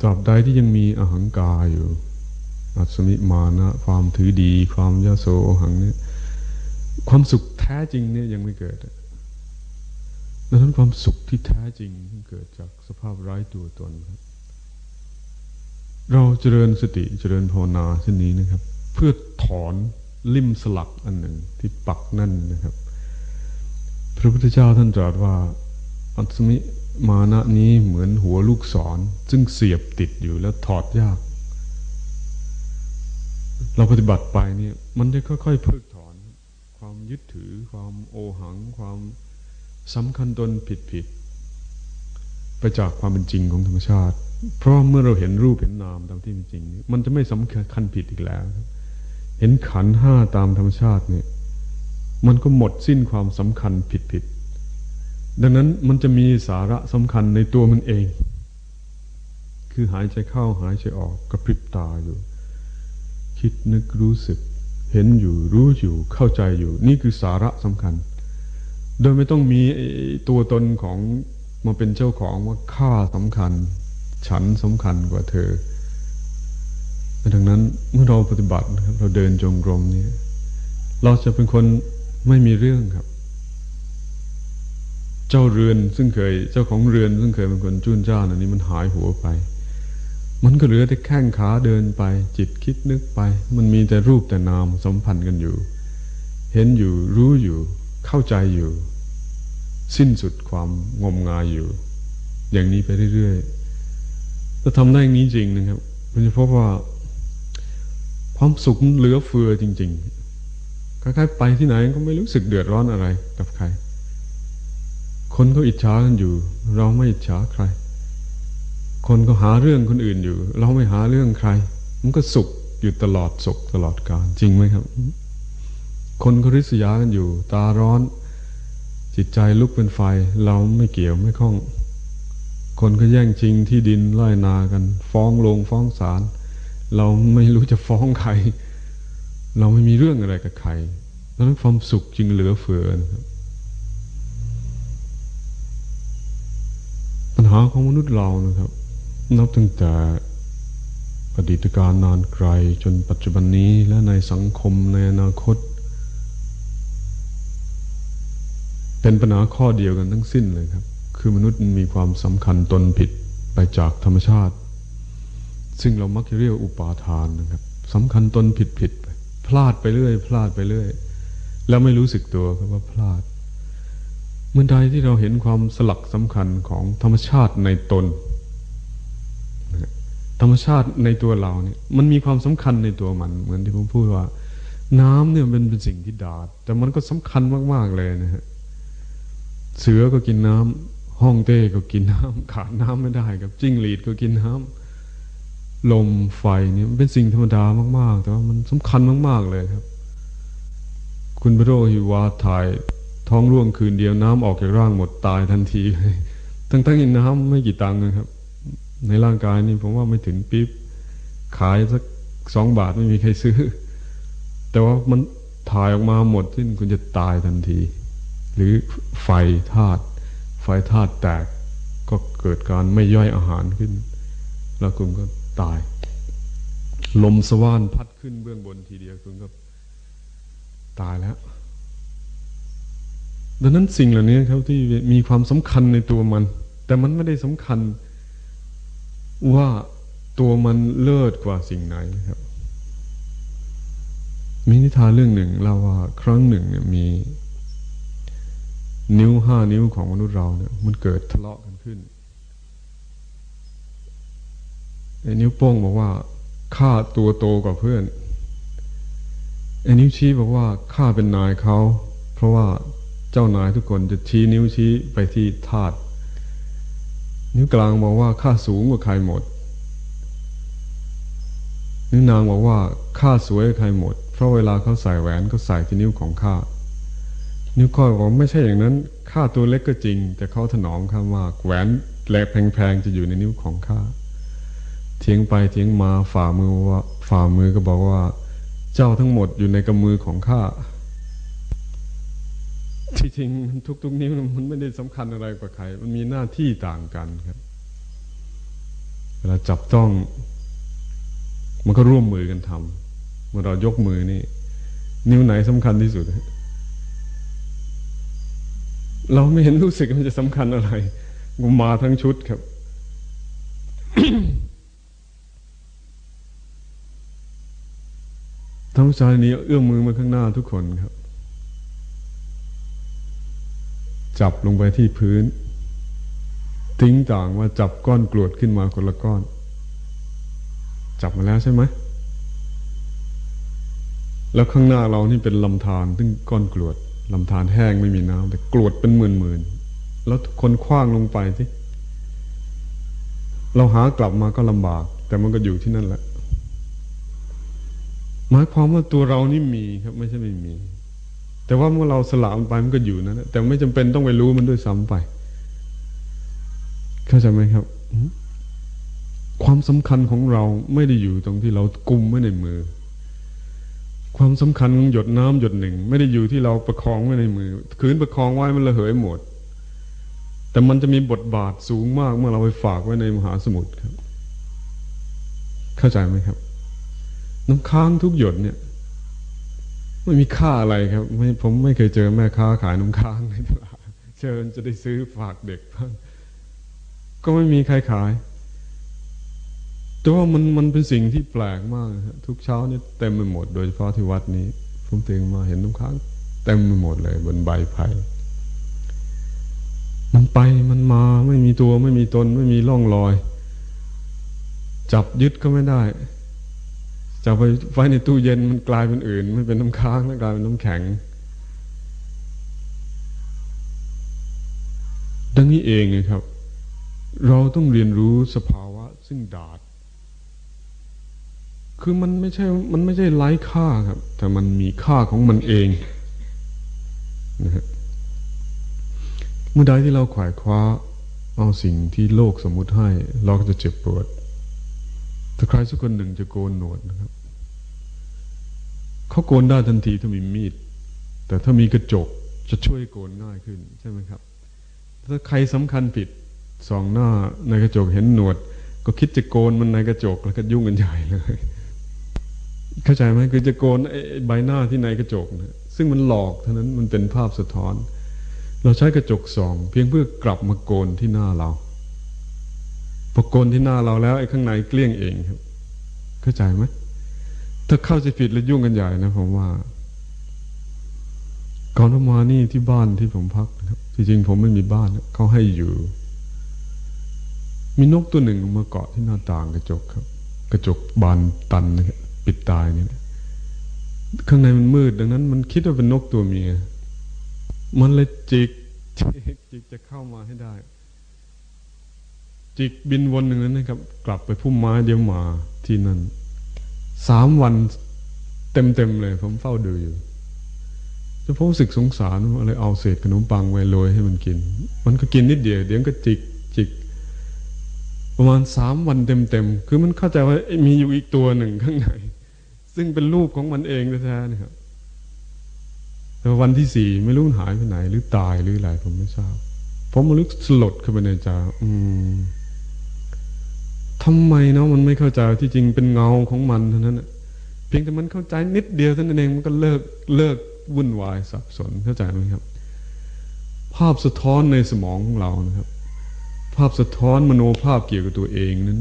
ตราบใดที่ยังมีอหังกาอยู่ อัศมิมานะความถือดี ความยโสหังเนี่ยความสุขแท้จริงเนี่ยยังไม่เกิดดังนั้นความสุขที่แท้จริงเกิดจากสภาพร้ายตัวตนครับเราเจริญสติเจริญภาวนาเช่นนี้นะครับ เพื่อถอนลิ่มสลักอันหนึ่งที่ปักนั่นนะครับ พระพุทธเจ้าท่านตรัสว่า อัศมิ มานะนี้เหมือนหัวลูกศร ซึ่งเสียบติดอยู่แล้วถอดยาก เราปฏิบัติไปเนี่ย มันจะค่อยๆเพิกถอน ความยึดถือ ความโอหัง ความสำคัญตนผิดๆไปจากความเป็นจริงของธรรมชาติ เพราะเมื่อเราเห็นรูปเห็นนามตามที่เป็นจริง มันจะไม่สำคัญผิดอีกแล้ว เห็นขันห้าตามธรรมชาติเนี่ย มันก็หมดสิ้นความสำคัญผิดๆ ดังนั้นมันจะมีสาระสำคัญในตัวมันเอง คือหายใจเข้าหายใจออกกระพริบตาอยู่ คิดนึกรู้สึก เห็นอยู่รู้อยู่เข้าใจอยู่ นี่คือสาระสำคัญ โดยไม่ต้องมีตัวตนของมาเป็นเจ้าของว่าข้าสำคัญ ฉันสำคัญกว่าเธอดังนั้นเมื่อเราปฏิบัตินะครับ เราเดินจงกรมนี้ เราจะเป็นคนไม่มีเรื่องครับ เจ้าเรือนซึ่งเคยเจ้าของเรือนซึ่งเคยเป็นคนจุนจ้าอันนี้มันหายหัวไป มันก็เหลือแต่แข้งขาเดินไป จิตคิดนึกไป มันมีแต่รูปแต่นามสัมพันธ์กันอยู่ เห็นอยู่รู้อยู่เข้าใจอยู่ สิ้นสุดความงมงายอยู่ อย่างนี้ไปเรื่อยๆถ้าทำได้อย่างนี้จริงนะครับมันจะพบว่าความสุขเหลือเฟือจริง ๆ คล้ายๆไปที่ไหนก็ไม่รู้สึกเดือดร้อนอะไรกับใคร คนก็อิจฉากันอยู่ เราไม่อิจฉาใคร คนก็หาเรื่องคนอื่นอยู่ เราไม่หาเรื่องใคร มันก็สุขอยู่ตลอดสุขตลอดกาลจริงไหมครับ คนก็ริษยากันอยู่ ตาร้อน จิตใจลุกเป็นไฟ เราไม่เกี่ยวไม่ข้อง คนก็แย่งชิงที่ดินไล่นากัน ฟ้องลงฟ้องศาลเราไม่รู้จะฟ้องใคร เราไม่มีเรื่องอะไรกับใครดังนั้นความสุขจึงเหลือเฟือนะครับ หาของมนุษย์เรานะครับ นับตั้งแต่อดีตการนานไกลจนปัจจุบันนี้และในสังคมในอนาคต เป็นปัญหาข้อเดียวกันทั้งสิ้นเลยครับ คือมนุษย์มีความสำคัญตนผิดไปจากธรรมชาติ ซึ่งเรามักจะเรียกอุปาทานนะครับสำคัญตนผิดผิดไปพลาดไปเรื่อย พลาดไปเรื่อย แล้วไม่รู้สึกตัวครับว่าพลาด เมื่อใดที่เราเห็นความสลักสำคัญของธรรมชาติในตน ธรรมชาติในตัวเราเนี่ย มันมีความสำคัญในตัวมัน เหมือนที่ผมพูดว่า น้ำเนี่ยเป็นเป็นสิ่งที่ดาด แต่มันก็สำคัญมาก ๆ เลยนะฮะ เสือก็กินน้ำห้องเต้ก็กินน้ำขาดน้ำไม่ได้กับจิ้งหรีดก็กินน้ำลมไฟเนี่ยมันเป็นสิ่งธรรมดามาก ๆ แต่ว่ามันสำคัญมาก ๆ เลยครับ คุณพระโรหิวาถ่าย ท้องร่วงคืนเดียวน้ำออกจากร่างหมดตายทันทีทั้งทั้งอินน้ำไม่กี่ตังค์นะครับ ในร่างกายนี่ผมว่าไม่ถึงปิ๊บขายสักสองบาทไม่มีใครซื้อ แต่ว่ามันถ่ายออกมาหมดสิ้นคุณจะตายทันที หรือไฟธาตุไฟธาตุแตกก็เกิดการไม่ย่อยอาหารขึ้น แล้วคุณก็ตาย ลมสว่านพัดขึ้นเบื้องบนทีเดียวคุณก็ตายแล้ว ดังนั้นสิ่งเหล่านี้ครับที่มีความสำคัญในตัวมัน แต่มันไม่ได้สำคัญว่าตัวมันเลิศกว่าสิ่งไหนครับ มีนิทานเรื่องหนึ่งเล่าว่าครั้งหนึ่งเนี่ยมี นิ้วห้านิ้วของมนุษย์เราเนี่ย มันเกิดทะเลาะกันขึ้นไอ้นิ้วโป้งบอกว่าข้าตัวโตกว่าเพื่อนไอ้นิ้วชี้บอกว่าข้าเป็นนายเขาเพราะว่า เจ้านายทุกคนจะชี้นิ้วชี้ไปที่ธาตุนิ้วกลางบอกว่าข้าสูงกว่าใครหมด นิ้วนางบอกว่าข้าสวยกว่าใครหมด เพราะเวลาเขาใส่แหวนก็ใส่ที่นิ้วของข้า นิ้วก้อยบอกไม่ใช่อย่างนั้นข้าตัวเล็กก็จริง แต่เขาถนอมข้ามากแหวนแหลกแพงๆจะอยู่ในนิ้วของข้าเทียงไปเทียงมาฝ่ามือว่าฝ่ามือก็บอกว่า เจ้าทั้งหมดอยู่ในกำมือของข้า จริงทุกๆนิ้วมันไม่ได้สำคัญอะไรกว่าใคร มันมีหน้าที่ต่างกันครับเวลาจับต้อง มันก็ร่วมมือกันทำเมื่อเรายกมือนี่ นิ้วไหนสำคัญที่สุด เราไม่เห็นรู้สึกมันจะสำคัญอะไรมาทั้งชุดครับทั้งชายนี้เอื้อมมือมาข้างหน้าทุกคนครับ จับลงไปที่พื้น ทิ้งต่างว่าจับก้อนกรวดขึ้นมาคนละก้อน จับมาแล้วใช่ไหมแล้วข้างหน้าเรานี่เป็นลำธารซึ่งก้อนกรวดลำธารแห้งไม่มีน้ำแต่กรวดเป็นหมื่นๆแล้วคนคว้างลงไปที่เราหากลับมาก็ลำบาก แต่มันก็อยู่ที่นั่นแหละหมายความว่าตัวเรานี่มีครับ ไม่ใช่ไม่มี แต่ว่าเมื่อเราสละมันไปมันก็อยู่นั่นแต่ไม่จำเป็นต้องไปรู้มันด้วยซ้ำไป เข้าใจไหมครับ ความสำคัญของเราไม่ได้อยู่ตรงที่เรากุมไว้ในมือ ความสำคัญของหยดน้ำหยดหนึ่ง ไม่ได้อยู่ที่เราประคองไว้ในมือ คืนประคองไว้มันระเหยหมด แต่มันจะมีบทบาทสูงมากเมื่อเราไปฝากไว้ในมหาสมุทรครับ เข้าใจไหมครับ น้ำค้างทุกหยดเนี่ย ไม่มีค่าอะไรครับไม่ผมไม่เคยเจอแม่ค้าขายน้ำค้างในตลาดเชิญจะได้ซื้อฝากเด็กบ้างก็ไม่มีใครขาย แต่ว่ามันมันเป็นสิ่งที่แปลกมากทุกเช้านี่เต็มไปหมด โดยเฉพาะที่วัดนี้ ผมตื่นมาเห็นน้ำค้างเต็มไปหมดเลย บนใบไผ่มันไปมันมาไม่มีตัวไม่มีตน ไม่มีร่องรอย จับยึดก็ไม่ได้ จะไปไว้ในตู้เย็นมันกลายเป็นอื่น ไม่เป็นน้ำค้างแล้วกลายเป็นน้ำแข็ง ดังนี้เองครับ เราต้องเรียนรู้สภาวะซึ่งดาดคือมันไม่ใช่ มันไม่ใช่ไร้ค่าครับ แต่มันมีค่าของมันเองนะฮะเมื่อใดที่เราขวายคว้า เอาสิ่งที่โลกสมมุติให้ เราก็จะเจ็บปวด ถ้าใครสักคนหนึ่งจะโกนหนวดนะครับเขาโกนได้ทันทีถ้ามีมีด แต่ถ้ามีกระจกจะช่วยโกนง่ายขึ้นใช่ไหมครับ ถ้าใครสำคัญผิดสองหน้าในกระจกเห็นหนวด ก็คิดจะโกนมันในกระจกแล้วก็ยุ่งกันใหญ่เลยเข้าใจไหมคือจะโกนใบหน้าที่ในกระจกนะซึ่งมันหลอกเท่านั้นมันเป็นภาพสะท้อน เราใช้กระจกส่อง เพียงเพื่อกลับมาโกนที่หน้าเรา พอโกนที่หน้าเราแล้วไอ้ข้างในเกลี้ยงเองครับ เข้าใจไหมถ้าเข้าใจผิดแล้วยุ่งกันใหญ่นะผมว่าก่อนมานี่ที่บ้านที่ผมพักนะครับจริงๆผมไม่มีบ้านเขาให้อยู่ มีนกตัวหนึ่งมาเกาะที่หน้าต่างกระจกครับ กระจกบานตันนะครับปิดตายนี่ข้างในมันมืดดังนั้น มันคิดว่าเป็นนกตัวเมีย มันเลยจิกจิกจะเข้ามาให้ได้ จิกบินวนหนึ่งนั้นนะครับ กลับไปพุ่มไม้เดียวมาที่นั่นสามวันเต็มๆเลย ผมเฝ้าดูอยู่จะพบสึกสงสารอะไรเอาเศษขนมปังไว้โรยให้มันกิน มันก็กินนิดเดียวเดี๋ยวก็จิกจิก ประมาณสามวันเต็มๆคือมันเข้าใจว่ามีอยู่อีกตัวหนึ่งข้างในซึ่งเป็นรูปของมันเองแท้ๆนะครับแต่วันที่สี่ไม่รู้หายไปไหน หรือตายหรืออะไรผมไม่ทราบผมมาลึกสลดเข้าไปในใจอืม ทำไมเนาะมันไม่เข้าใจที่จริงเป็นเงาของมันเท่านั้นเพียงแต่มันเข้าใจนิดเดียวเท่านั้นเองมันก็เลิกเลิกวุ่นวายสับสนเข้าใจไหมครับ ภาพสะท้อนในสมองของเรานะครับ ภาพสะท้อนมโนภาพเกี่ยวกับตัวเองนั้น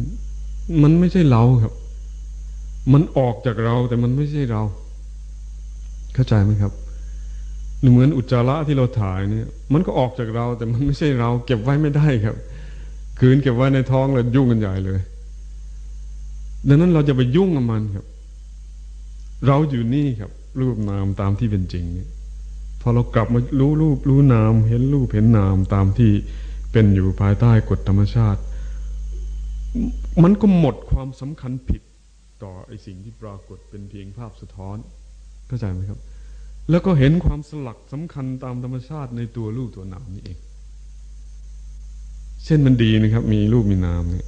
มันไม่ใช่เราครับ มันออกจากเราแต่มันไม่ใช่เรา เข้าใจไหมครับเหมือนอุจจาระที่เราถ่ายเนี่ย มันก็ออกจากเราแต่มันไม่ใช่เรา เก็บไว้ไม่ได้ครับ คืนเก็บไว้ในท้องแล้วยุ่งกันใหญ่เลย ดังนั้นเราจะไปยุ่งกับมันครับ เราอยู่นี่ครับ รูปนามตามที่เป็นจริงนี่พอเรากลับมารู้รูปรู้นาม เห็นรูปเห็นนามตามที่เป็นอยู่ภายใต้กฎธรรมชาติ มันก็หมดความสำคัญผิดต่อไอสิ่งที่ปรากฏเป็นเพียงภาพสะท้อนเข้าใจไหมครับ แล้วก็เห็นความสลักสำคัญตามธรรมชาติในตัวรูปตัวนามนี่เอง เช่นมันดีนะครับ มีรูปมีนามเนี่ย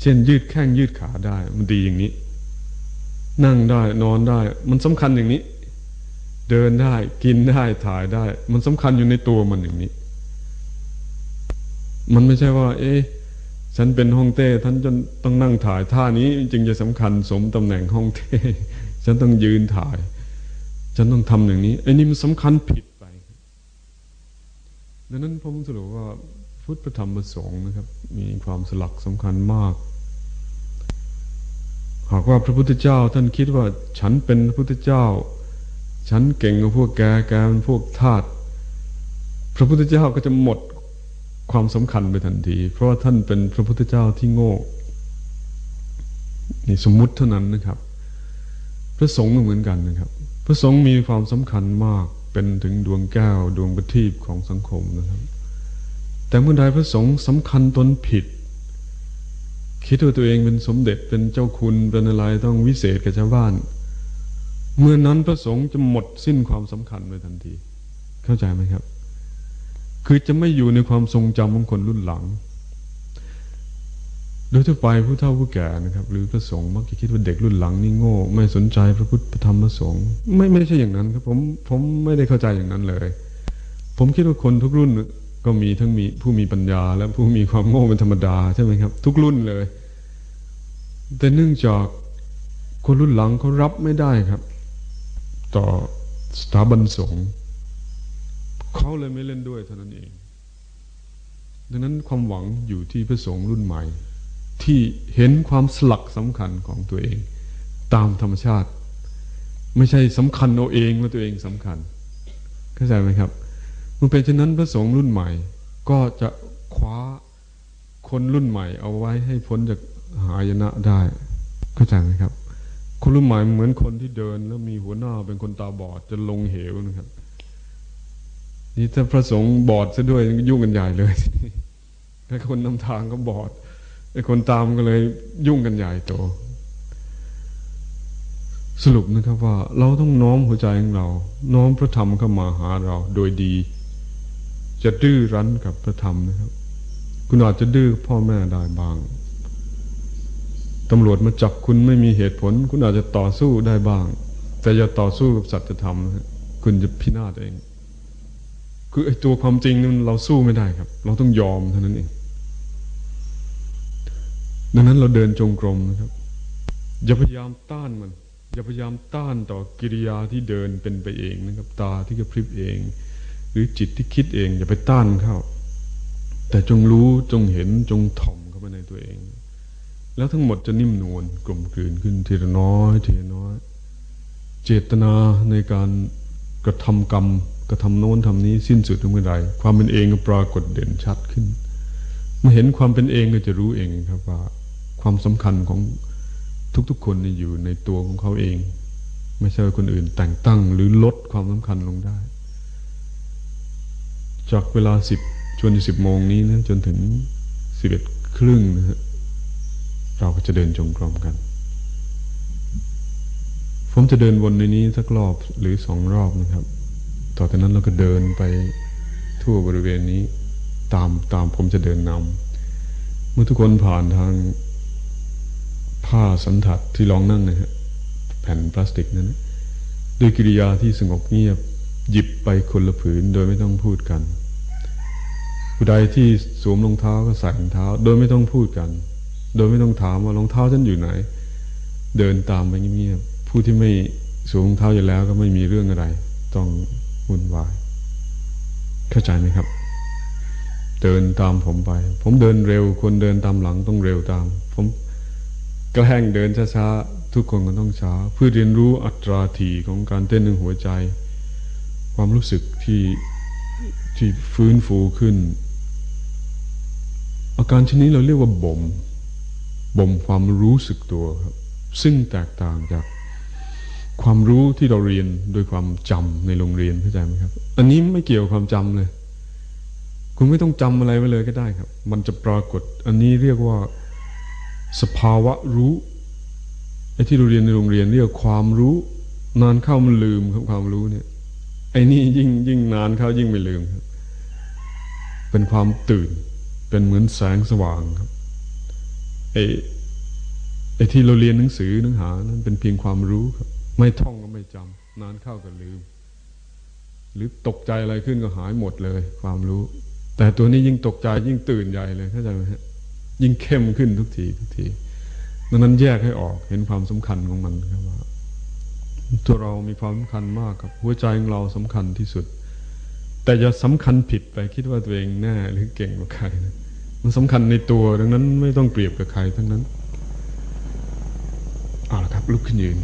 เช่นยืดแข้งยืดขาได้ มันดีอย่างนี้ นั่งได้นอนได้ มันสำคัญอย่างนี้ เดินได้กินได้ถ่ายได้ มันสำคัญอยู่ในตัวมันอย่างนี้ มันไม่ใช่ว่า เอ๊ะฉันเป็นฮ่องเต้ท่านจนต้องนั่งถ่ายท่านี้ จึงจะสำคัญสมตำแหน่งฮ่องเต้ฉันต้องยืนถ่าย ฉันต้องทำอย่างนี้ไอ้นี่มันสำคัญผิดไปดังนั้นผมสรุปว่า พุทธธรรมประสงค์นะครับ มีความสลักสำคัญมาก หากว่าพระพุทธเจ้าท่านคิดว่าฉันเป็นพระพุทธเจ้า ฉันเก่งกว่าพวกแกแกเป็นพวกทาสพระพุทธเจ้าก็จะหมดความสำคัญไปทันที เพราะว่าท่านเป็นพระพุทธเจ้าที่โง่นี่สมมุติเท่านั้นนะครับ พระสงฆ์ก็เหมือนกันนะครับ พระสงฆ์มีความสำคัญมากเป็นถึงดวงแก้วดวงประทีปของสังคมนะครับ แต่เมื่อใดพระสงฆ์สำคัญตนผิด คิดว่าตัวเองเป็นสมเด็จเป็นเจ้าคุณเป็นอะไรต้องวิเศษกับชาวบ้าน เมื่อนั้นพระสงฆ์จะหมดสิ้นความสำคัญไปทันที เข้าใจไหมครับ คือจะไม่อยู่ในความทรงจำของคนรุ่นหลัง โดยทั่วไปผู้เฒ่าผู้แก่นะครับ หรือพระสงฆ์มักจะคิดว่าเด็กรุ่นหลังนี่โง่ ไม่สนใจพระพุทธธรรมพระสงฆ์ไม่ไม่ใช่อย่างนั้นครับผมผมไม่ได้เข้าใจอย่างนั้นเลย ผมคิดว่าคนทุกรุ่น ก็มีทั้งมีผู้มีปัญญา และผู้มีความโง่เป็นธรรมดาใช่ไหมครับ ทุกรุ่นเลย แต่เนื่องจากคนรุ่นหลังเขารับไม่ได้ครับ ต่อสถาบันสงฆ์เขาเลยไม่เล่นด้วยเท่านั้นเอง ดังนั้นความหวังอยู่ที่พระสงฆ์รุ่นใหม่ ที่เห็นความสลักสำคัญของตัวเอง ตามธรรมชาติ ไม่ใช่สำคัญเอาเองว่าตัวเองสำคัญ เข้าใจไหมครับ มันเป็นเช่นนั้นพระสงฆ์รุ่นใหม่ ก็จะคว้าคนรุ่นใหม่ เอาไว้ให้พ้นจากหายนะได้เข้าใจไหมครับ คนรุ่นใหม่เหมือนคนที่เดิน แล้วมีหัวหน้าเป็นคนตาบอดจะลงเหวนะครับ นี่ถ้าพระสงฆ์บอดซะด้วยยุ่งกันใหญ่เลยแล้คนนำทางก็บอดไอ้คนตามก็เลยยุ่งกันใหญ่โต สรุปนะครับว่า เราต้องน้อมหัวใจของเรา น้อมพระธรรมเข้ามาหาเราโดยดี จะดื้อรั้นกับพระธรรมนะครับ คุณอาจจะดื้อพ่อแม่ได้บางตำรวจมาจับคุณไม่มีเหตุผล คุณอาจจะต่อสู้ได้บ้าง แต่อย่าต่อสู้กับสัจธรรมนะคุณจะพินาศเอง คือไอ้ตัวความจริงนั้นเราสู้ไม่ได้ครับ เราต้องยอมเท่านั้นเอง ดังนั้นเราเดินจงกรมนะครับ อย่าพยายามต้านมัน อย่าพยายามต้านต่อกิริยาที่เดินเป็นไปเองนะครับ ตาที่กระพริบเอง หรือจิตที่คิดเองอย่าไปต้านเข้า แต่จงรู้จงเห็นจงถ่อมเข้าไปในตัวเอง แล้วทั้งหมดจะนิ่มนวลกลมกลืนขึ้นทีละน้อยทีละน้อย เจตนาในการกระทำกรรมกระทำโน้นทำนี้สิ้นสุดเมื่อไรความเป็นเองก็ปรากฏเด่นชัดขึ้นเมื่อเห็นความเป็นเองก็จะรู้เองครับว่า ความสำคัญของทุกๆคนนี่อยู่ในตัวของเขาเอง ไม่ใช่คนอื่นแต่งตั้งหรือลดความสำคัญลงได้ จากเวลาสิบชวนสิบโมงนี้นะจนถึงสิบเอ็ดครึ่งนะฮะเราก็จะเดินจงกรมกัน ผมจะเดินวนในนี้สักรอบหรือสองรอบนะครับ ต่อจากนั้นเราก็เดินไปทั่วบริเวณนี้ ตามตามผมจะเดินนำเมื่อทุกคนผ่านทางผ้าสันถัดที่รองนั่งนะฮะแผ่นพลาสติกนั้น ด้วยกิริยาที่สงบเงียบ หยิบไปคนละผืนโดยไม่ต้องพูดกัน ผู้ใดที่สวมรองเท้าก็ใส่รองเท้า โดยไม่ต้องพูดกัน โดยไม่ต้องถามว่ารองเท้าฉันอยู่ไหน เดินตามไปเงียบๆผู้ที่ไม่สวมรองเท้าอยู่แล้วก็ไม่มีเรื่องอะไร ต้องวุ่นวาย เข้าใจไหมครับ เดินตามผมไป ผมเดินเร็ว คนเดินตามหลังต้องเร็วตาม ผมแกล้งเดินช้าๆทุกคนก็ต้องช้า เพื่อเรียนรู้อัตราถี่ของการเต้นในหัวใจ ความรู้สึกที่ที่ฟื้นฟูขึ้น อาการชนิดเราเรียกว่าบ่มบ่มความรู้สึกตัวครับ ซึ่งแตกต่างจากความรู้ที่เราเรียนโดยความจำในโรงเรียนเข้าใจไหมครับ อันนี้ไม่เกี่ยวความจำเลย คุณไม่ต้องจำอะไรไว้เลยก็ได้ครับ มันจะปรากฏ อันนี้เรียกว่าสภาวะรู้ไอ้ที่เราเรียนในโรงเรียนเรียกความรู้ นานเข้ามันลืมครับความรู้เนี่ย ไอ้นี่ยิ่งยิ่งนานเข้ายิ่งไม่ลืมครับ เป็นความตื่น เป็นเหมือนแสงสว่างครับไอ้ไอ้ที่เราเรียนหนังสือหนังหา นั้นเป็นเพียงความรู้ครับ ไม่ท่องก็ไม่จำนานเข้าก็ลืม หรือตกใจอะไรขึ้นก็หายหมดเลย ความรู้ แต่ตัวนี้ยิ่งตกใจยิ่งตื่นใหญ่เลยเข้าใจไหมฮะยิ่งเข้มขึ้นทุกทีทุกทีดังนั้นแยกให้ออกเห็นความสำคัญของมันครับว่า ตัวเรามีความสำคัญมากครับ หัวใจของเราสำคัญที่สุด แต่อย่าสำคัญผิดไปคิดว่าตัวเองแน่หรือเก่งกว่าใครนะมันสำคัญในตัวดังนั้นไม่ต้องเปรียบกับใครทั้งนั้นเอาละครับลุกขึ้นยืน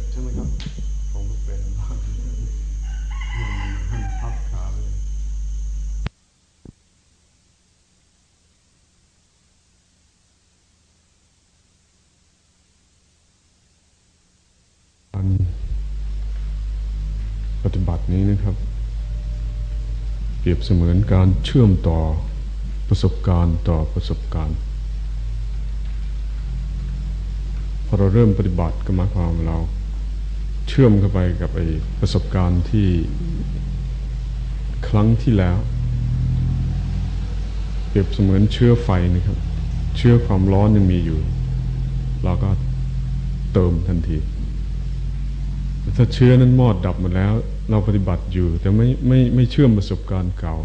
บใช่ไหมครับผมก็เป็นบ้างพับขาเลย การปฏิบัติ นี้นะครับ เปรียบเสมือนการเชื่อมต่อประสบการณ์ต่อประสบการณ์พอเราเริ่มปฏิบัติก็หมายความเรา เชื่อมเข้าไปกับไอ้ประสบการณ์ที่ครั้งที่แล้ว เปรียบเสมือนเชื้อไฟนะครับ เชื้อความร้อนยังมีอยู่ เราก็เติมทันที ถ้าเชื้อนั้นมอดดับหมดแล้ว เราปฏิบัติอยู่ แต่ไม่ไม่ไม่เชื่อมประสบการณ์เก่า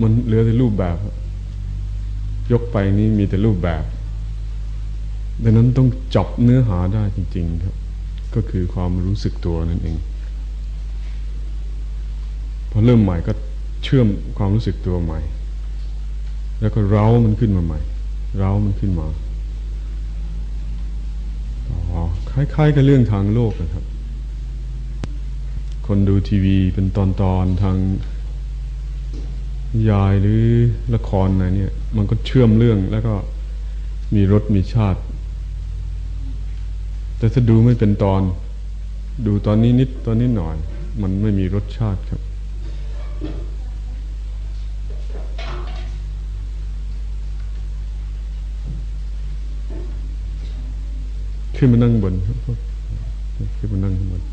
มันเหลือแต่รูปแบบ ยกไปนี้มีแต่รูปแบบดังนั้นต้องจับเนื้อหาได้จริง ๆ ครับ ก็คือความรู้สึกตัวนั่นเอง พอเริ่มใหม่ก็เชื่อมความรู้สึกตัวใหม่ แล้วก็เร้ามันขึ้นมาใหม่ เร้ามันขึ้นมาอ๋อคล้ายๆกับเรื่องทางโลกนะครับ คนดูทีวีเป็นตอนๆทางยายหรือละครอะไรเนี่ย มันก็เชื่อมเรื่องแล้วก็มีรสมีชาติ แต่ถ้าดูไม่เป็นตอน ดูตอนนี้นิดตอนนี้หน่อย มันไม่มีรสชาติครับขึ้นมานั่งบนครับขึ้นมานั่งข้างบน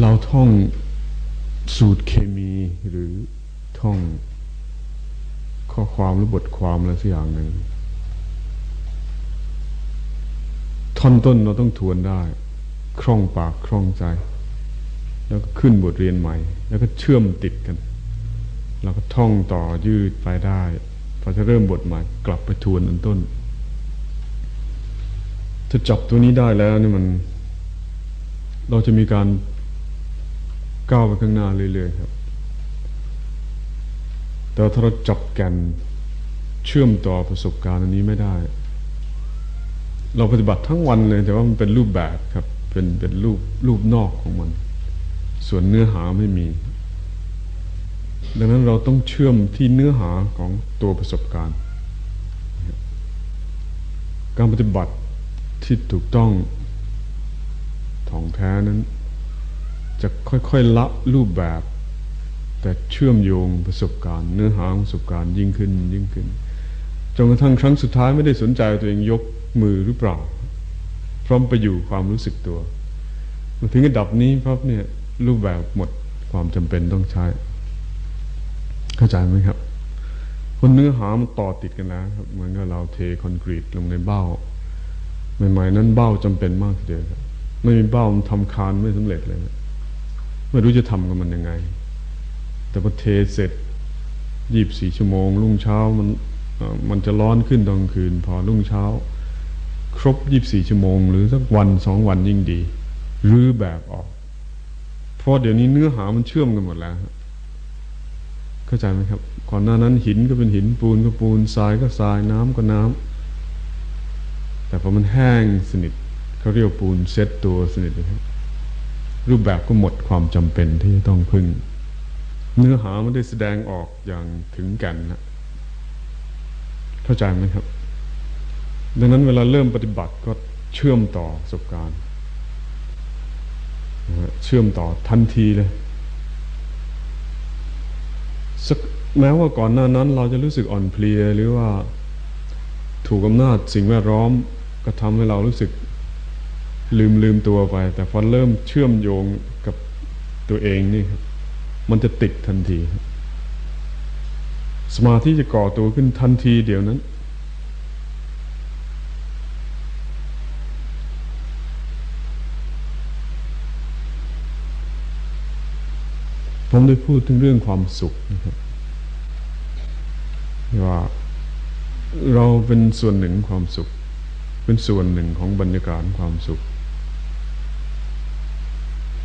เราท่องสูตรเคมีหรือท่องข้อความหรือบทความอะไรสักอย่างหนึ่งท่อนต้นเราต้องทวนได้ คล่องปากคล่องใจ แล้วก็ขึ้นบทเรียนใหม่ แล้วก็เชื่อมติดกัน เราก็ท่องต่อยืดไปได้พอจะเริ่มบทใหม่ กลับไปทวนอันต้น ถ้าจับตัวนี้ได้แล้วนี่มัน เราจะมีการ ก้าวไปข้างหน้าเรื่อยๆครับ แต่ถ้าเราจับแกันเชื่อมต่อประสบการณ์อันนี้ไม่ได้ เราปฏิบัติทั้งวันเลย แต่ว่ามันเป็นรูปแบบครับ เป็นเป็นรูปรูปนอกของมัน ส่วนเนื้อหาไม่มี ดังนั้นเราต้องเชื่อมที่เนื้อหาของตัวประสบการณ์ การปฏิบัติที่ถูกต้องท่องแท้นั้น จะค่อยๆละรูปแบบ แต่เชื่อมโยงประสบการณ์ เนื้อหาของประสบการณ์ยิ่งขึ้นยิ่งขึ้นจนกระทั่งครั้งสุดท้ายไม่ได้สนใจตัวเองยกมือหรือเปล่า พร้อมไปอยู่ความรู้สึกตัวมาถึงระดับนี้พับเนี่ยรูปแบบหมดความจำเป็นต้องใช้ เข้าใจไหมครับ คนเนื้อหามันต่อติดกันแล้วครับเหมือนกับเราเทคอนกรีตลงในเบ้าใหม่ๆนั้นเบ้าจำเป็นมากทีเดียวครับไม่มีเบ้ามันทำคานไม่สำเร็จเลยนะ ไม่รู้จะทำกับมันยังไง แต่พอเทเสร็จยีบสี่ชั่วโมง รุ่งเช้ามันมันจะร้อนขึ้นตอนกลางคืน พอรุ่งเช้า ครบยีบสี่ชั่วโมง หรือสักวันสองวันยิ่งดีรื้อแบบออก เพราะเดี๋ยวนี้เนื้อหามันเชื่อมกันหมดแล้วเข้าใจไหมครับก่อนหน้านั้นหินก็เป็นหินปูนก็ปูนทรายก็ทรายน้ำก็น้ำแต่พอมันแห้งสนิทเขาเรียกปูนเซ็ตตัวสนิทนะครับ รูปแบบก็หมดความจำเป็นที่จะต้องพึ่ง เนื้อหาไม่ได้แสดงออกอย่างถึงกันนะเข้าใจไหมครับ ดังนั้นเวลาเริ่มปฏิบัติก็เชื่อมต่อประสบการณ์เชื่อมต่อทันทีเลยแม้ว่าก่อนหน้านั้น เราจะรู้สึกอ่อนเพลียหรือว่าถูกอำนาจสิ่งแวดล้อม ก็ทำให้เรารู้สึก ลืมลืมตัวไป แต่พอเริ่มเชื่อมโยงกับตัวเองนี่ครับมันจะติดทันที สมาธิจะก่อตัวขึ้นทันทีเดียวนั้น ผมได้พูดถึงเรื่องความสุขนะครับว่าเราเป็นส่วนหนึ่งความสุข เป็นส่วนหนึ่งของบรรยากาศความสุข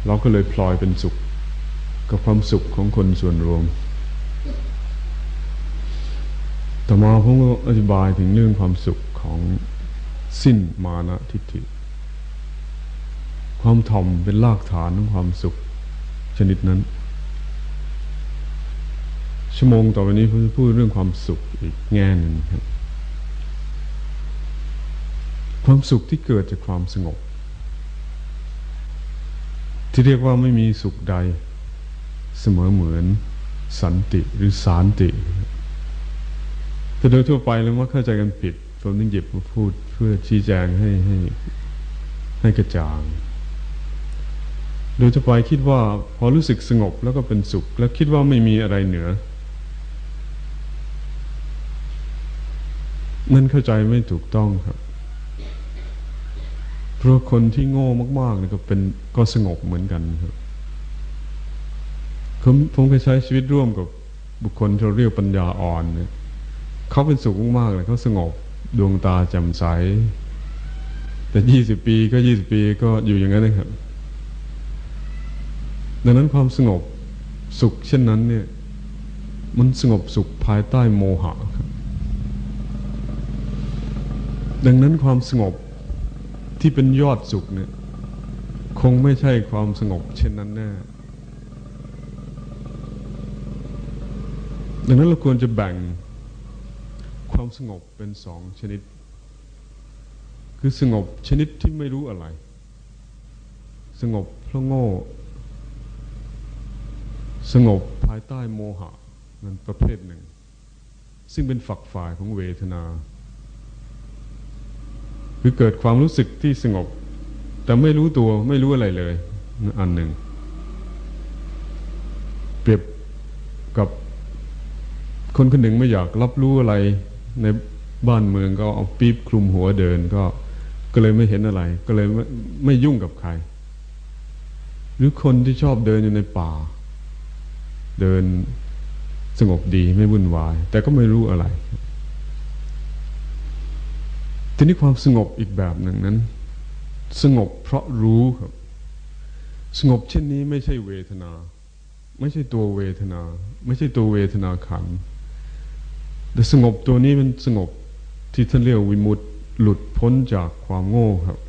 เราก็เลยพลอยเป็นสุข กับความสุขของคนส่วนรวม ต่อมาผมก็อธิบายถึงเรื่องความสุขของสิ้นมานะทิฏฐิ ความถ่อมเป็นรากฐานของความสุขชนิดนั้น ชั่วโมงต่อไปนี้ผมจะพูดเรื่องความสุขอีกแง่หนึ่งครับความสุขที่เกิดจากความสงบ ที่เรียกว่าไม่มีสุขใด เสมอเหมือนสันติหรือสารติ แต่โดยทั่วไปแล้วว่าเข้าใจกันผิดผมต้องหยิบมาพูดเพื่อชี้แจงให้ให้ให้กระจ่าง โดยทั่วไปคิดว่าพอรู้สึกสงบแล้วก็เป็นสุข แล้วคิดว่าไม่มีอะไรเหนือ นั่นเข้าใจไม่ถูกต้องครับ ราะคนที่โง่มากๆเนี่ยก็เป็นก็สงบเหมือนกันครับผมผมเคยใช้ชีวิตร่วมกับบุคคลที่เราเรียกปัญญาอ่อนเนี่ยเขาเป็นสุขมากๆเลยเขาสงบดวงตาแจ่มใส แต่ยี่สิบปีก็ยี่สิบปีก็อยู่อย่างนั้นนะครับ ดังนั้นความสงบสุขเช่นนั้นเนี่ย มันสงบสุขภายใต้โมหะครับดังนั้นความสงบ ที่เป็นยอดสุขเนี่ย คงไม่ใช่ความสงบเช่นนั้นแน่ดังนั้นเราควรจะแบ่งความสงบเป็นสองชนิด คือสงบชนิดที่ไม่รู้อะไร สงบเพราะโง่ สงบภายใต้โมหะนั่นประเภทหนึ่ง ซึ่งเป็นฝักฝ่ายของเวทนา คือเกิดความรู้สึกที่สงบ แต่ไม่รู้ตัวไม่รู้อะไรเลย อันหนึ่ง เปรียบกับคนคนหนึ่งไม่อยากรับรู้อะไรในบ้านเมืองก็เอาปี๊บคลุมหัวเดินก็ก็เลยไม่เห็นอะไร ก็เลยไม่ไม่ยุ่งกับใคร หรือคนที่ชอบเดินอยู่ในป่า เดินสงบดีไม่วุ่นวาย แต่ก็ไม่รู้อะไร ทีนี้ความสงบอีกแบบหนึ่งนั้น สงบเพราะรู้ครับ สงบเช่นนี้ไม่ใช่เวทนา ไม่ใช่ตัวเวทนา ไม่ใช่ตัวเวทนาขันแต่สงบตัวนี้มันสงบที่ท่านเรียกวิมุตต์หลุดพ้นจากความโง่ครับ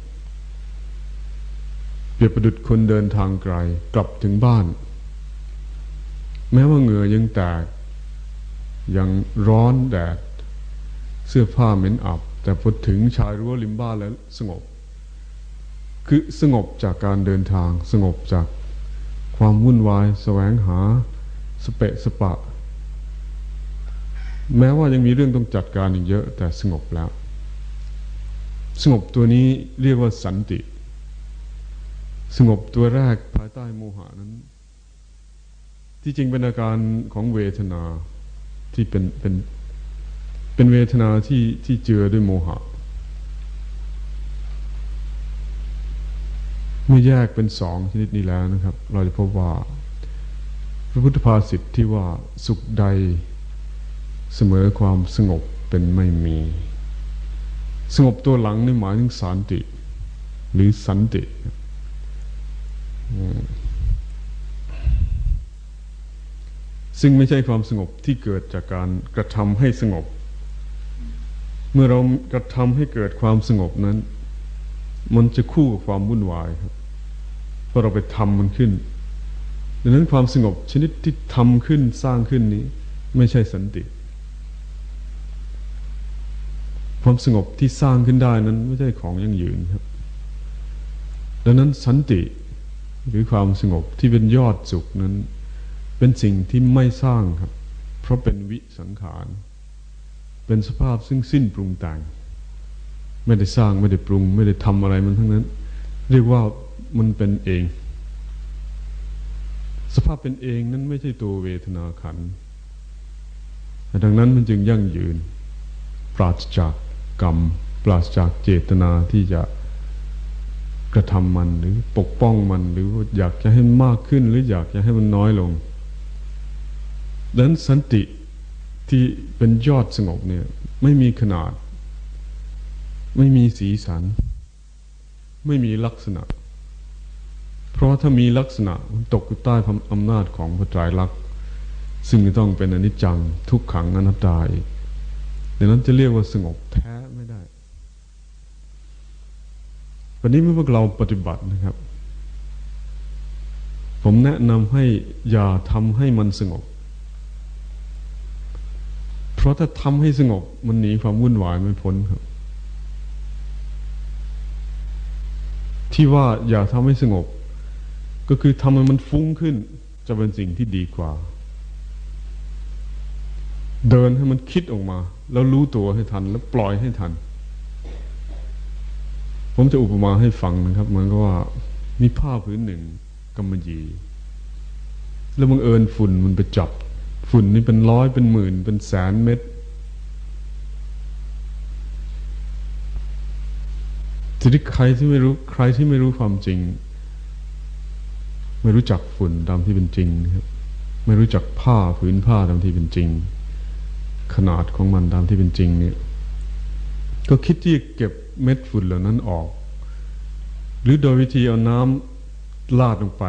เปรียบประดุดคนเดินทางไกลกลับถึงบ้าน แม้ว่าเหงื่อยังแตกยังร้อนแดดเสื้อผ้าเหม็นอับ แต่พอถึงชายรั้วริมบ้านแล้วสงบ คือสงบจากการเดินทางสงบจากความวุ่นวายแสวงหาสเปะสปะ แม้ว่ายังมีเรื่องต้องจัดการอีกเยอะ แต่สงบแล้ว สงบตัวนี้เรียกว่าสันติ สงบตัวแรกภายใต้โมหานั้น ที่จริงเป็นอาการของเวทนาที่เป็นเป็น เป็นเวทนาที่ที่เจือด้วยโมหะ เมื่อแยกเป็นสองชนิดนี้แล้วนะครับ เราจะพบว่า พระพุทธภาษิตที่ว่าสุขใดเสมอความสงบเป็นไม่มี สงบตัวหลังนี่หมายถึงสันติ หรือสันติซึ่งไม่ใช่ความสงบที่เกิดจากการกระทำให้สงบ เมื่อเรากระทำให้เกิดความสงบนั้น มันจะคู่กับความวุ่นวายครับเพราะเราไปทำมันขึ้น ดังนั้นความสงบชนิดที่ทำขึ้นสร้างขึ้นนี้ ไม่ใช่สันติ ความสงบที่สร้างขึ้นได้นั้นไม่ใช่ของยั่งยืนครับ ดังนั้นสันติหรือความสงบที่เป็นยอดสุขนั้น เป็นสิ่งที่ไม่สร้างครับ เพราะเป็นวิสังขาร เป็นสภาพซึ่งสิ้นปรุงแต่งไม่ได้สร้างไม่ได้ปรุง ไม่ได้ทำอะไรมันทั้งนั้น เรียกว่ามันเป็นเอง สภาพเป็นเองนั้นไม่ใช่ตัวเวทนาขันดังนั้นมันจึงยั่งยืน ปราศจากกรรม ปราศจากเจตนาที่จะกระทำมันหรือปกป้องมัน หรืออยากจะให้มากขึ้นหรืออยากจะให้มันน้อยลงดังนั้นสันติ ที่เป็นยอดสงบเนี่ย ไม่มีขนาด ไม่มีสีสัน ไม่มีลักษณะ เพราะถ้ามีลักษณะมันตกอยู่ใต้อำนาจของพระไตรลักษณ์ซึ่งต้องเป็นอนิจจังทุกขังอนัตตาอีกดังนั้นจะเรียกว่าสงบแท้ไม่ได้วันนี้เมื่อพวกเราปฏิบัตินะครับ ผมแนะนำให้อย่าทำให้มันสงบ ราะถ้าทำให้สงบมันหนีความวุ่นวายไม่พ้นครับ ที่ว่าอย่าทำให้สงบ ก็คือทำให้มันฟุ้งขึ้น จะเป็นสิ่งที่ดีกว่า เดินให้มันคิดออกมา แล้วรู้ตัวให้ทัน แล้วปล่อยให้ทัน ผมจะอุปมาให้ฟังนะครับเหมือนกับว่ามีผ้าผืนหนึ่งกำมะหยี่แล้วบังเอิญฝุ่นมันไปจับ ฝุ่นนี่เป็นร้อยเป็นหมื่น เป็นแสนเม็ด ทีนี้ใครที่ไม่รู้ ใครที่ไม่รู้ความจริง ไม่รู้จักฝุ่นตามที่เป็นจริงครับไม่รู้จักผ้าผืนผ้าตามที่เป็นจริง ขนาดของมันตามที่เป็นจริงเนี่ยก็คิดที่จะเก็บเม็ดฝุ่นเหล่านั้นออก หรือโดยวิธีเอาน้ำลาดลงไป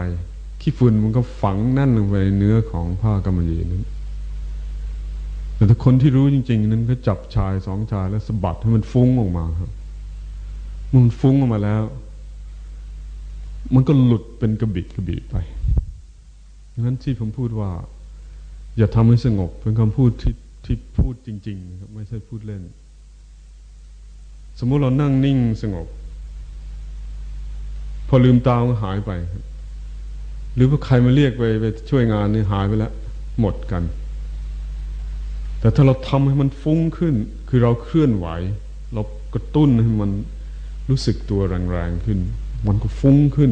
ขี้ฝุ่นมันก็ฝังแน่นลงไปในเนื้อของผ้ากำมะหยี่นั้น แต่ถ้าคนที่รู้จริง ๆ นั้นก็จับชายสองชายแล้วสะบัดให้มันฟุ้งออกมาครับมันฟุ้งออกมาแล้ว มันก็หลุดเป็นกระบิดกระบิดไปงั้นที่ผมพูดว่า อย่าทำให้สงบเป็นคำพูดที่ที่พูดจริง ๆ ครับ ไม่ใช่พูดเล่น สมมุติเรานั่งนิ่งสงบ พอลืมตาก็หายไปครับ หรือว่าใครมาเรียกไปไปช่วยงานนี่หายไปแล้ว หมดกัน แต่ถ้าเราทำให้มันฟุ้งขึ้น คือเราเคลื่อนไหว เรากระตุ้นให้มันรู้สึกตัวแรงๆขึ้น มันก็ฟุ้งขึ้น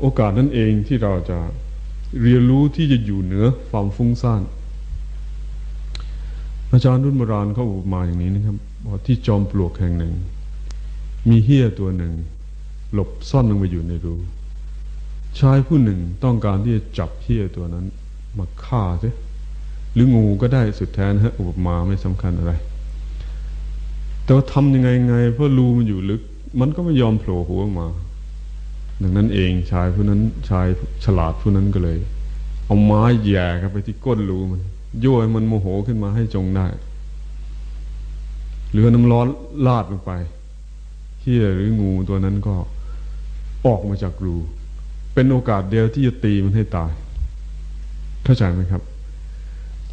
โอกาสนั้นเองที่เราจะเรียนรู้ที่จะอยู่เหนือความฟุ้งซ่านอาจารย์รุ่นโบราณเขาอุปมาอย่างนี้นะครับว่าที่จอมปลวกแห่งหนึ่ง มีเฮี้ยตัวหนึ่ง หลบซ่อนลงไปอยู่ในรู ชายผู้หนึ่งต้องการที่จะจับเฮี้ยตัวนั้น มาฆ่าใช่หรืองูก็ได้สุดแทนฮะอุปมาไม่สำคัญอะไร แต่ว่าทำยังไงไง เพราะรูมันอยู่ลึก มันก็ไม่ยอมโผล่หัวมา ดังนั้นเองชายผู้นั้นชายฉลาดผู้นั้นก็เลย เอาไม้แย่เข้าไปที่ก้นรูมันยั่วให้มันโมโหขึ้นมาให้จงได้หรือน้ำร้อนลาดลงไปเฮียหรืองูตัวนั้นก็ออกมาจากรู เป็นโอกาสเดียวที่จะตีมันให้ตาย เข้าใจไหมครับ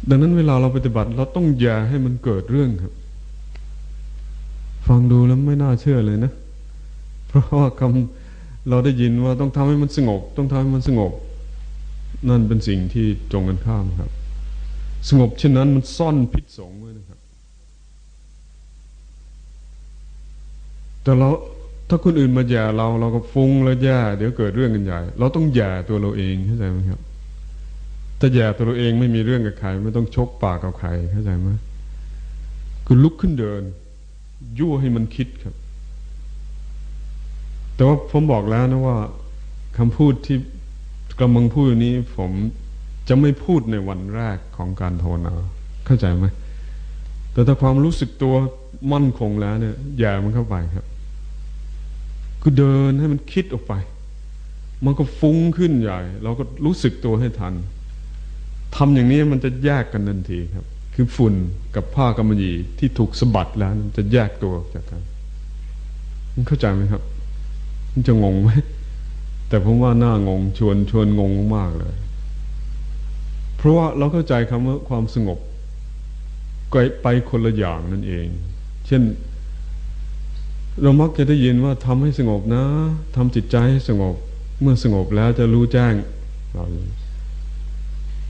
ดังนั้นเวลาเราปฏิบัติเราต้องอย่าให้มันเกิดเรื่องครับ ฟังดูแล้วไม่น่าเชื่อเลยนะ เพราะว่าคำเราได้ยินว่าต้องทำให้มันสงบ ต้องทำให้มันสงบ นั่นเป็นสิ่งที่ตรงกันข้ามครับ สงบเช่นนั้นมันซ่อนพิษสงไว้นะครับ แต่เรา ถ้าคนอื่นมาแย่เราเราก็ฟุ้งแล้วแย่เดี๋ยวเกิดเรื่องกันใหญ่ เราต้องแย่ตัวเราเองเข้าใจไหมครับถ้าแย่ตัวเราเองไม่มีเรื่องกับใครไม่ต้องชกปากกับใครเข้าใจไหมคือลุกขึ้นเดิน ยั่วให้มันคิดครับ แต่ว่าผมบอกแล้วนะว่าคำพูดที่กำลังพูดนี้ ผมจะไม่พูดในวันแรกของการภาวนาเข้าใจไหมแต่ถ้าความรู้สึกตัวมั่นคงแล้วเนี่ยอย่ามันเข้าไปครับ คือเดินให้มันคิดออกไป มันก็ฟุ้งขึ้นใหญ่ เราก็รู้สึกตัวให้ทันทำอย่างนี้มันจะแยกกันทันทีครับ คือฝุ่นกับผ้ากำมะหยี่ที่ถูกสะบัดแล้วมันจะแยกตัวออกจากกันมันเข้าใจไหมครับ มันจะงงไหมแต่ผมว่าน่างงชวนชวนงงมากเลย เพราะว่าเราเข้าใจคำว่าความสงบไปคนละอย่างนั่นเอง เช่น เรามักจะได้ยินว่าทำให้สงบนะทำจิตใจให้สงบ เมื่อสงบแล้วจะรู้แจ้งเรา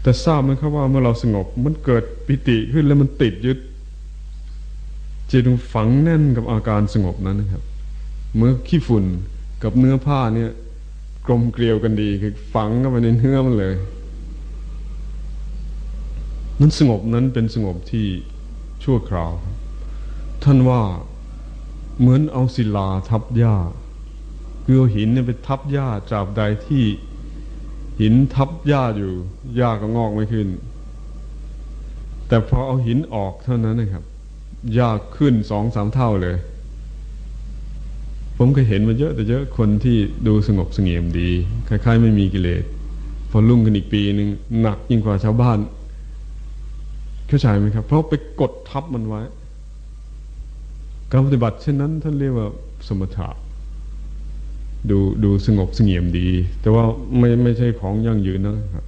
แต่ทราบไหมครับว่าเมื่อเราสงบมันเกิดปิติขึ้นแล้วมันติดยึดจิตฝังแน่นกับอาการสงบนั้นนะครับ เมื่อขี้ฝุ่นกับเนื้อผ้าเนี่ย กลมเกลียวกันดีคือฝังเข้าไปในเนื้อมันเลยนั้นสงบนั้นเป็นสงบที่ชั่วคราว ท่านว่า เหมือนเอาศิลาทับหญ้าคือเอาหินเนี่ยไปทับหญ้าจาบใดที่หินทับหญ้าอยู่หญ้าก็งอกไม่ขึ้น แต่พอเอาหินออกเท่านั้นนะครับหญ้าขึ้นสองสามเท่าเลย ผมก็เห็นมาเยอะแต่เยอะคนที่ดูสงบสงเงียมดีคล้ายๆ ไม่มีกิเลสพอลุ่งกันอีกปีหนึ่งหนักยิ่งกว่าชาวบ้าน เข้าใจไหมครับ เพราะไปกดทับมันไว้ การปฏิบัติเช่นนั้นท่านเรียกว่าสมถะดูดูสงบสงเงียมดี แต่ว่าไม่ไม่ใช่ของยั่งยืนนะครับ